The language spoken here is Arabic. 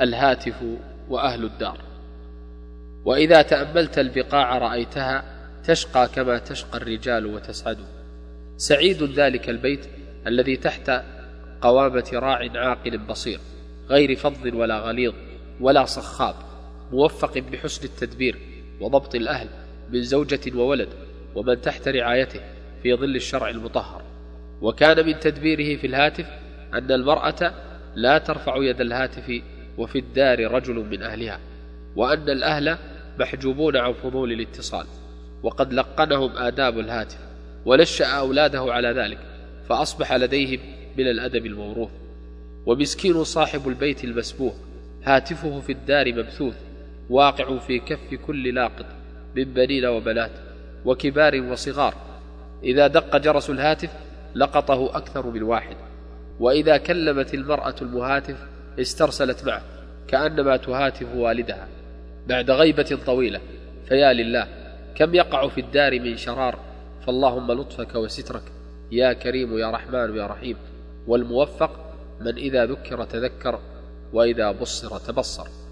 الهاتف وأهل الدار. وإذا تأملت البقاع رأيتها تشقى كما تشقى الرجال وتسعد. سعيد ذلك البيت الذي تحت قوامة راع عاقل بصير غير فظ ولا غليظ ولا صخاب موفق بحسن التدبير وضبط الأهل من زوجة وولد ومن تحت رعايته في ظل الشرع المطهر. وكان من تدبيره في الهاتف أن المرأة لا ترفع يد الهاتف وفي الدار رجل من أهلها وأن الأهل محجوبون عن فضول الاتصال وقد لقنهم آداب الهاتف ونشأ أولاده على ذلك فأصبح لديهم من الأدب الموروث. ومسكين صاحب البيت المسبوح هاتفه في الدار مبثوث واقع في كف كل لاقط من بنين وبنات وكبار وصغار. إذا دق جرس الهاتف لقطه أكثر من واحد وإذا كلمت المرأة المهاتف استرسلت معه كأنما تهاتف والدها بعد غيبة طويلة. فيا لله كم يقع في الدار من شرار؟ فاللهم لطفك وسترك. يا كريم يا رحمن يا رحيم. والموفق من إذا ذكر تذكر وإذا بصر تبصر.